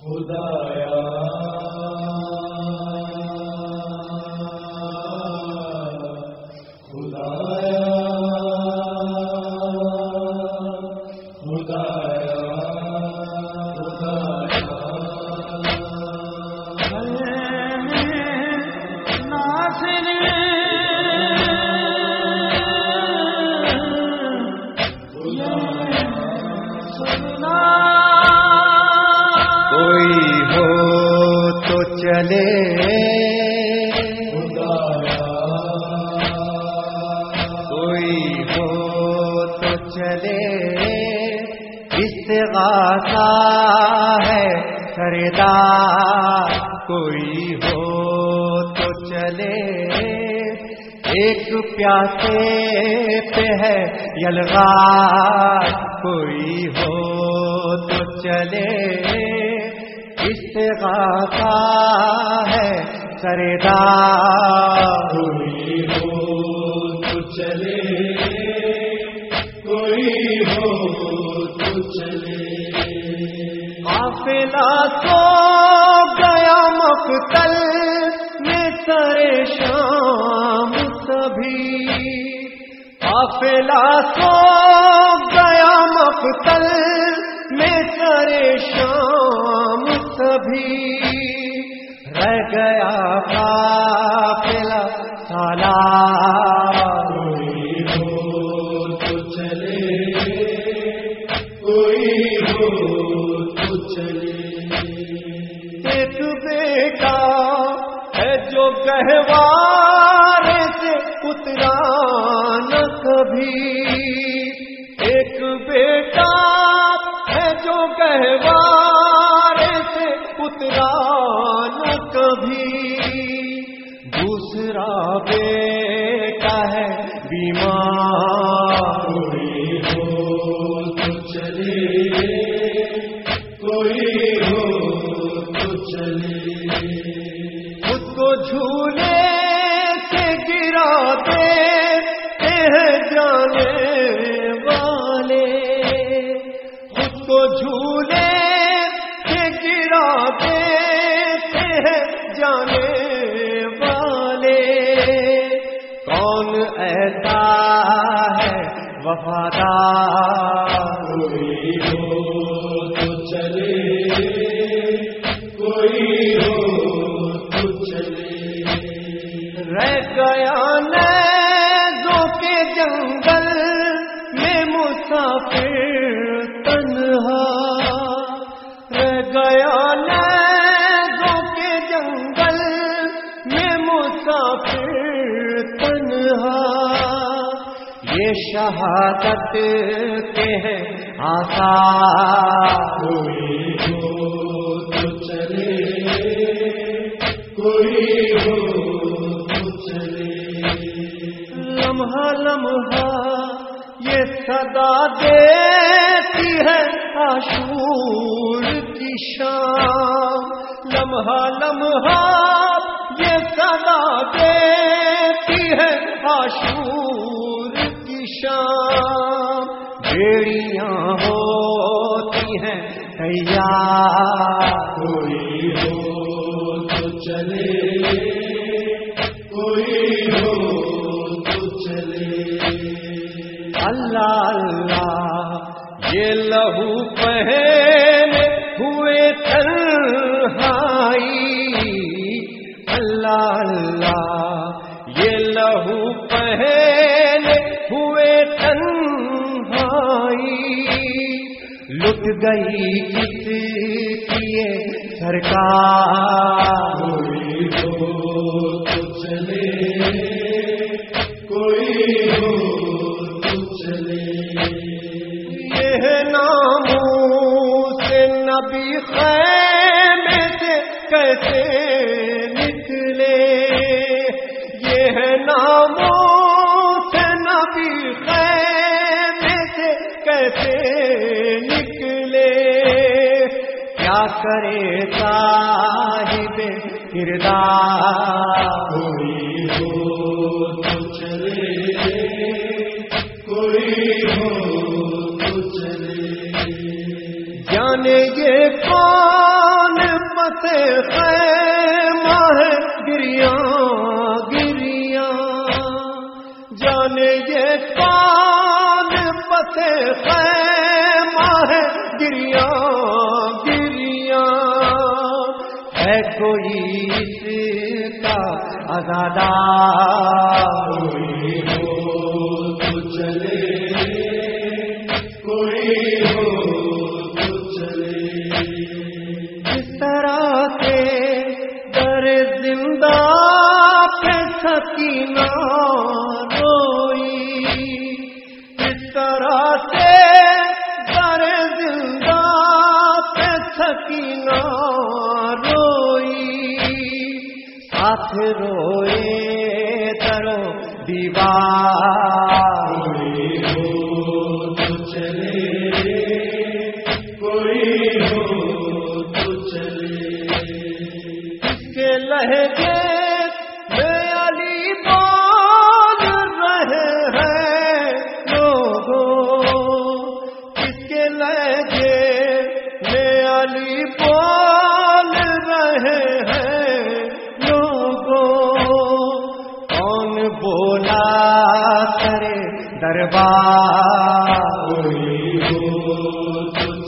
خدایا چلے کوئی ہو تو چلے۔ استغاثہ ہے سردار کوئی ہو تو چلے۔ ایک پیاسے پہ ہے یلغار۔ کوئی ہو تو چلے۔ استغاثہ سردار کوئی ہو تو چلے کوئی ہو تو چلے قافلہ تو گیا مقتل میں سرے شام سبھی۔ قافلہ تو گیا مقتل میں سرے شام سبھی۔ بیمار وفادار کوئی ہو تو چلے کوئی ہو تو چلے رہ گیا نیزوں کے جنگل میں مسافر شہادت کے ہیں آسار کوئی ہو تو چلے، کوئی ہو تو چلے۔ لمحہ لمحہ یہ صدا دیتی ہے آشور کی شام۔ لمحہ لمحہ یہ صدا دیتی ہے آشور شام۔ بیڑیاں ہوتی ہیں تیار۔ کوئی ہو تو چلے کوئی ہو تو چلے۔ اللہ اللہ یہ لہو پہنے گئی کس کی سرکار؟ کوئی ہو تو چلے کوئی ہو تو چلے یہ ناموں سے نبی خیمے سے کیسے صاحب کردار۔ کوئی ہو تو چلے کوئی ہو تو چلے۔ جانے یہ کون پتے خیمہ آزادہ کوئی ہو چلے اس طرح سے در زندہ پہ سکینہ روئی۔ اس طرح سے در زندہ پہ سکینہ ساتھ روئے درو دیوار۔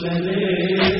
چلے۔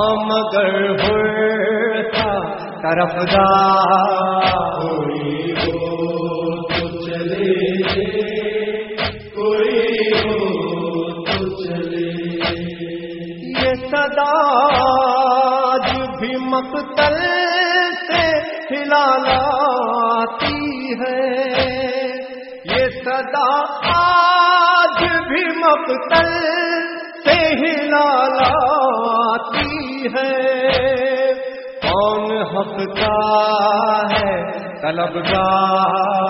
جو ہو مگر تھا طرف کوئی ہو تو چلے کوئی ہو تو چلے یہ صدا آج بھی مقتل سے ہلالاتی ہے۔ یہ صدا آج بھی مقتل سے ہلالاتی ہے۔ کون حق کا ہے؟ طلبگار